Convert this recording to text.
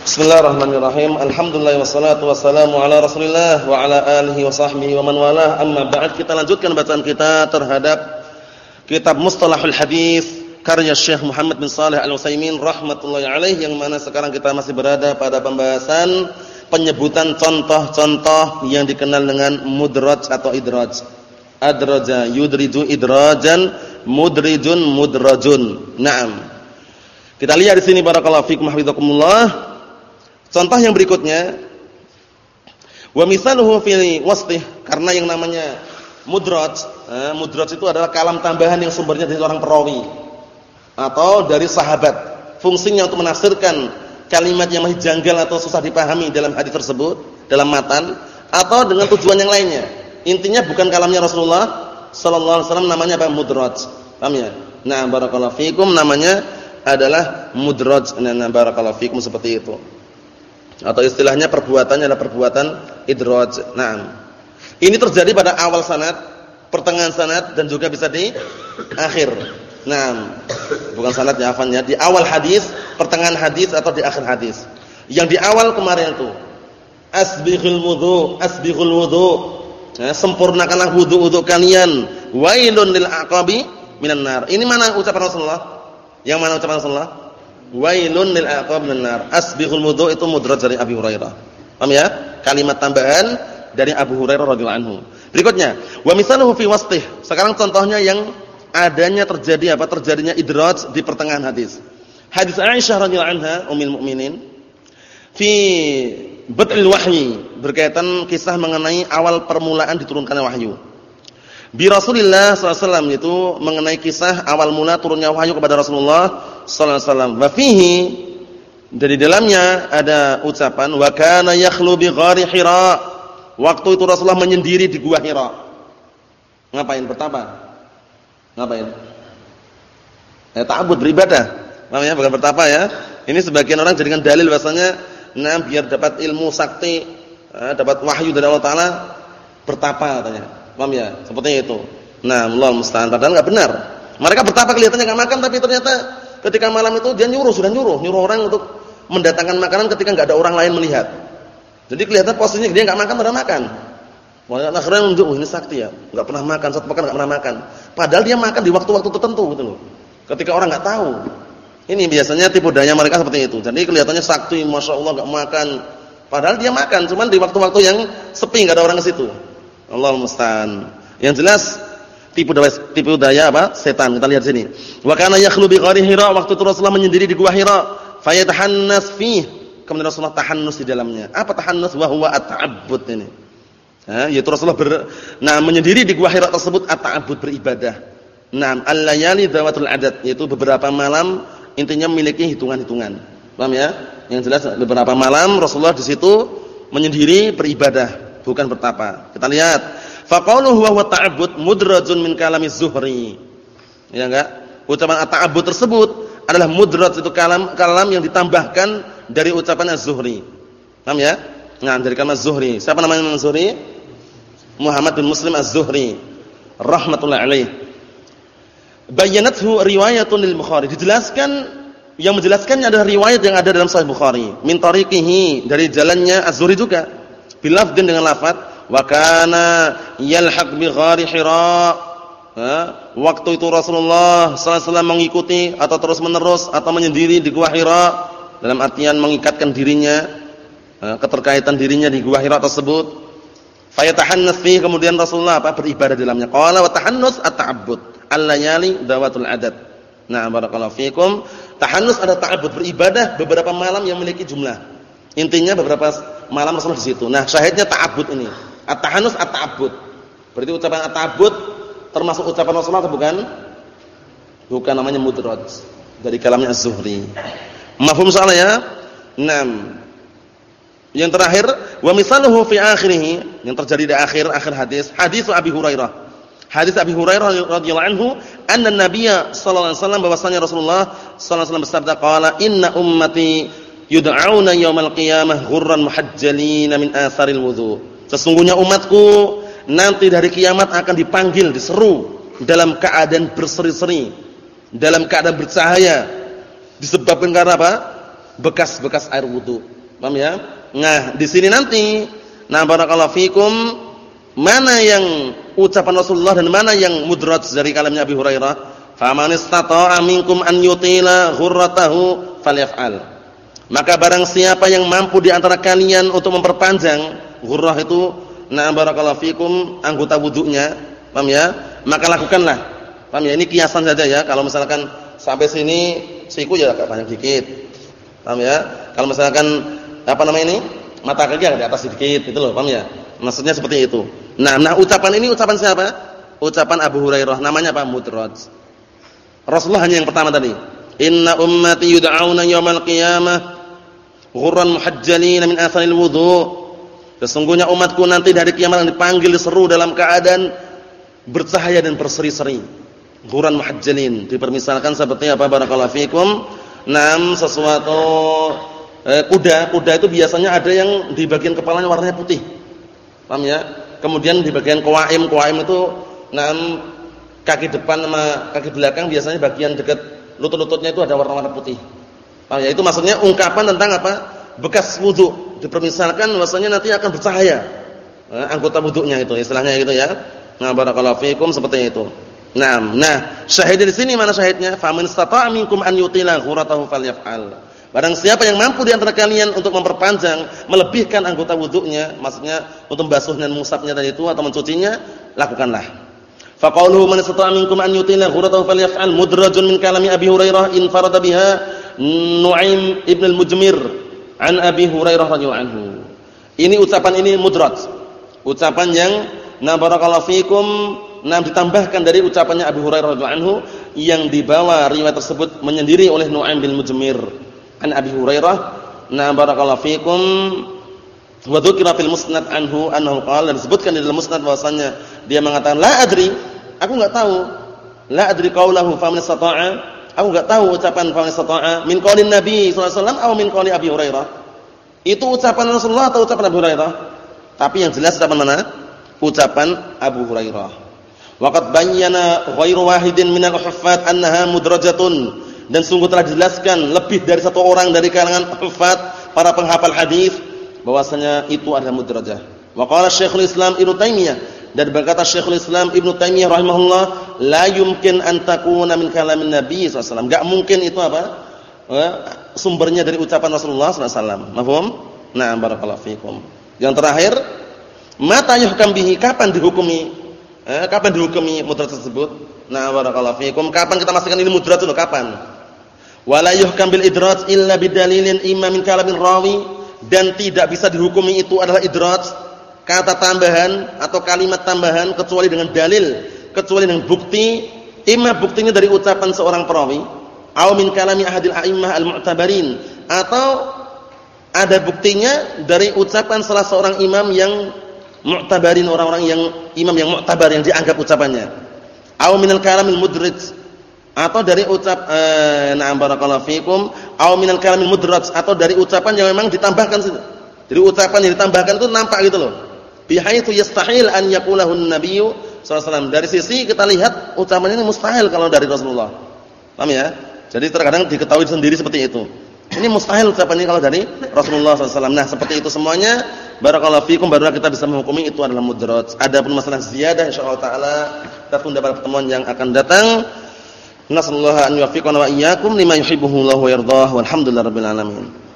Bismillahirrahmanirrahim. Alhamdulillah wassalatu wassalamu ala Rasulillah wa ala alihi wa sahbihi wa man walah. Amma ba'd kita lanjutkan bacaan kita terhadap kitab Mustalahul Hadis karya Syekh Muhammad bin Shalih Al-Utsaimin rahimatullah alaih yang mana sekarang kita masih berada pada pembahasan penyebutan contoh-contoh yang dikenal dengan mudraj atau idraj. Adraja yudriju idrajan mudrijun mudrajun. Naam. Kita lihat di sini barakallahu fikum hafizakumullah Contoh yang berikutnya wa misaluhu fi wasfih karena yang namanya mudraj, eh, mudraj itu adalah kalam tambahan yang sumbernya dari orang perawi atau dari sahabat. Fungsinya untuk menafsirkan kalimat yang masih janggal atau susah dipahami dalam hadis tersebut, dalam matan atau dengan tujuan yang lainnya. Intinya bukan kalamnya Rasulullah sallallahu alaihi wasallam namanya apa? mudraj. Paham ya? Nah, barakallahu fikum namanya adalah mudraj. Nah, barakallahu fikum seperti itu. Atau istilahnya perbuatannya adalah perbuatan idraj. Nah, ini terjadi pada awal sanad, pertengahan sanad dan juga bisa di akhir. Nah, bukan sanad ya afannya, di awal hadis, pertengahan hadis atau di akhir hadis. Yang di awal kemarin itu asbighul wudu, asbighul wudu. Ya, sempurnakanlah wudu-wudu kalian. Wailun lil aqabi minan nar. Ini mana ucapan Rasulullah? Yang mana ucapan Rasulullah? Wailun lil aqab nar. Asbihul wudu itu mudraj dari Abi Hurairah. Paham ya? Kalimat tambahan dari Abu Hurairah radhiyallahu anhu. Berikutnya, wa misaluhu fi wasfih. Sekarang contohnya yang adanya terjadi apa? Terjadinya idraj di pertengahan hadis. Hadis Aisyah radhiyallahu anha, ummul mukminin, fi bad'il wahyi, berkaitan kisah mengenai awal permulaan diturunkannya wahyu. Bi Rasulillah SAW itu mengenai kisah awal mula turunnya wahyu kepada Rasulullah sallallahu alaihi wasallam. Wa fihi dari dalamnya ada ucapan wa kana yakhlu bi ghari Hira. Waktu itu Rasulullah menyendiri di gua Hira. Ngapain bertapa? Ngapain? Eh ta'abbud beribadah. Namanya bukan bertapa ya. Ini sebagian orang jadikan dalil bahasanya nah biar dapat ilmu sakti, eh, dapat wahyu dari Allah taala bertapa katanya. Paham ya? Seperti itu. Nah, Allah musta'an padahal enggak benar. Mereka bertapa kelihatannya enggak makan tapi ternyata Ketika malam itu dia nyuruh, sudah nyuruh, nyuruh orang untuk mendatangkan makanan ketika enggak ada orang lain melihat. Jadi kelihatan posisinya dia enggak makan, pada makan. Mulai akhirnya menunjuk, oh ini sakti ya, enggak pernah makan, satu makan enggak pernah makan. Padahal dia makan di waktu-waktu tertentu gitu loh. Ketika orang enggak tahu. Ini biasanya tipu daya mereka seperti itu. Jadi kelihatannya sakti, masya Allah enggak makan. Padahal dia makan, cuman di waktu-waktu yang sepi enggak ada orang ke situ. Allah musta'an. Yang jelas tipu daya tipu daya apa? Setan. Kita lihat sini. Wa kana yakhlu bi Hira waktu itu Rasulullah menyendiri di gua Hira, fayatahannas fi. Kemudian Rasulullah tahannus di dalamnya. Apa tahannus? Wa huwa at-ta'abbud ini. Ha, yaitu Rasulullah ber, nah menyendiri di gua Hira tersebut at-ta'abbud beribadah. Nah, al-layali dzawatul adat yaitu beberapa malam intinya memiliki hitungan-hitungan. Paham ya? Yang jelas beberapa malam Rasulullah di situ menyendiri beribadah, bukan bertapa. Kita lihat Faqauluhu wa ta'abbud mudrajun min kalami Zuhri. Ya enggak? Ucapan at-ta'abbud tersebut adalah mudraj itu kalam kalam yang ditambahkan dari ucapan Az-Zuhri. Paham ya? Nah, dari kalam Az-Zuhri. Siapa namanya Az-Zuhri? Muhammad bin Muslim Az-Zuhri rahimatullah alaih. Bayyanathu riwayatun lil Bukhari. Dijelaskan yang menjelaskannya adalah riwayat yang ada dalam Sahih Bukhari. Min tariqihi dari jalannya Az-Zuhri juga. Bilafdin dengan lafaz wa kana yalhaq bi ghari hira. Waktu itu Rasulullah sallallahu alaihi wasallam mengikuti atau terus-menerus atau menyendiri di gua Hira dalam artian mengikatkan dirinya keterkaitan dirinya di gua Hira tersebut. Fayatahannas fi kemudian Rasulullah apa beribadah di dalamnya. Qala wa tahannus at-ta'abbud al-layali dawatul adad. Nah barakallahu fikum. Tahannus ada ta'abbud beribadah beberapa malam yang memiliki jumlah. Intinya beberapa malam Rasulullah di situ. Nah syahidnya ta'abbud ini At-tahanus at-ta'abbud. Berarti ucapan at-ta'abbud termasuk ucapan Rasulullah atau bukan? Bukan namanya mudraj. Dari kalamnya Az-Zuhri. Mafhum salah ya? 6. Yang terakhir, wa misaluhu fi akhirih, yang terjadi di akhir akhir hadis, hadis Abi Hurairah. Hadis Abi Hurairah radhiyallahu anhu, anna Nabiyya sallallahu alaihi wasallam bahwasanya Rasulullah sallallahu alaihi wasallam bersabda qala inna ummati yud'auna yaumal qiyamah ghurran muhajjalin min atharil wudu'. Sesungguhnya umatku nanti dari kiamat akan dipanggil, diseru dalam keadaan berseri-seri, dalam keadaan bercahaya. Disebabkan karena apa? bekas-bekas air wudu. Paham ya? Nah, di sini nanti nah barakallahu fikum mana yang ucapan Rasulullah dan mana yang mudraj dari kalamnya Abi Hurairah? Faman istata'a minkum an yutila ghurratahu falyaf'al. Maka barang siapa yang mampu di antara kalian untuk memperpanjang ghurrah itu nah barakallahu fikum anggota wudunya, paham ya? Maka lakukanlah. Paham ya? Ini kiasan saja ya. Kalau misalkan sampai sini siku ya agak banyak dikit. Paham ya? Kalau misalkan apa namanya ini? Mata kaki agak di atas sedikit gitu loh, paham ya? Maksudnya seperti itu. Nah, nah ucapan ini ucapan siapa? Ucapan Abu Hurairah. Namanya apa? Mudraj. Rasulullah hanya yang pertama tadi. Inna ummati yud'auna yawmal qiyamah ghurran muhajjalin min atharil wudu. Sesungguhnya umatku nanti dari kiamat dipanggil diseru dalam keadaan bercahaya dan berseri-seri. Ghurran muhajjalin dipermisalkan seperti apa barakallahu fikum? Nam sesuatu eh, kuda, kuda itu biasanya ada yang di bagian kepalanya warnanya putih. Paham ya? Kemudian di bagian qawaim, qawaim itu nam kaki depan sama kaki belakang biasanya bagian dekat lutut-lututnya itu ada warna-warna putih. Paham ya? Itu maksudnya ungkapan tentang apa? Bekas wudu. Dipermisalkan bahwasanya nanti akan bercahaya. Eh, anggota wudunya itu istilahnya gitu ya. Nah, barakallahu fikum seperti itu. Nah, nah, syahid di sini mana syahidnya? Faman istata'a minkum an yutila ghuratahu falyaf'al. Barang siapa yang mampu di antara kalian untuk memperpanjang, melebihkan anggota wudhunya, maksudnya untuk membasuh dan mengusapnya tadi itu atau mencucinya, lakukanlah. Faqauluhu man istata'a minkum an yutila ghuratahu falyaf'al mudrajun min kalami Abi Hurairah in farada biha Nu'aim ibn al-Mujmir an Abi Hurairah radhiyallahu anhu. Ini ucapan ini mudraj. Ucapan yang na barakallahu fikum Nah ditambahkan dari ucapannya Abu Hurairah radhiyallahu anhu yang dibawa riwayat tersebut menyendiri oleh Nu'aim bin Mujmir an Abi Hurairah. Nah barakallahu fikum wa dzukira fil musnad anhu annahu qala disebutkan di dalam musnad bahwasanya dia mengatakan la adri, aku enggak tahu. La adri qaulahu fa man istata'a, aku enggak tahu ucapan fa man istata'a min qaulin Nabi sallallahu alaihi wasallam atau min Abi Hurairah. Itu ucapan Rasulullah atau ucapan Abu Hurairah? Tapi yang jelas ucapan mana? Ucapan Abu Hurairah. Waqad bayyana ghairu wahidin minal huffaz annaha mudrajatun dan sungguh telah dijelaskan lebih dari satu orang dari kalangan huffaz para penghafal hadis bahwasanya itu adalah mudrajah. Wa qala Syekhul Islam Ibnu Taimiyah dan berkata Syekhul Islam Ibnu Taimiyah rahimahullah la yumkin an takuna min kalamin Nabi wasallam. Enggak mungkin itu apa? Eh, sumbernya dari ucapan Rasulullah wasallam. Mafhum? Nah, barakallahu fikum. Yang terakhir, mata yuhkam bihi kapan dihukumi Eh, kapan dihukumi mudraj tersebut? Nah, barakallahu fikum. Kapan kita masukkan ini mudraj itu kapan? Wala yuhkam bil illa bidalilin imma min kalamin rawi dan tidak bisa dihukumi itu adalah idraj kata tambahan atau kalimat tambahan kecuali dengan dalil, kecuali dengan bukti, imma buktinya dari ucapan seorang perawi, au min kalami ahadil a'immah al-mu'tabarin atau ada buktinya dari ucapan salah seorang imam yang mu'tabarin orang-orang yang imam yang mu'tabar yang dianggap ucapannya. Aw minal kalamil mudrij atau dari ucap eh, na'am barakallahu fikum aw minal kalamil mudraj atau dari ucapan yang memang ditambahkan Dari ucapan yang ditambahkan itu nampak gitu loh. Bihaitsu yastahil an yaqulahu an-nabiyyu sallallahu Dari sisi kita lihat ucapannya ini mustahil kalau dari Rasulullah. Paham ya? Jadi terkadang diketahui sendiri seperti itu. Ini mustahil ucapan ini kalau dari Rasulullah SAW. Nah seperti itu semuanya. Barakallahu fikum barulah kita bisa menghukumi itu adalah mudraj. Adapun masalah ziyadah insyaallah taala kita tunda pada pertemuan yang akan datang. Nasallahu an yuwaffiqana wa iyyakum lima yuhibbuhu wa yardah. Walhamdulillahirabbil alamin.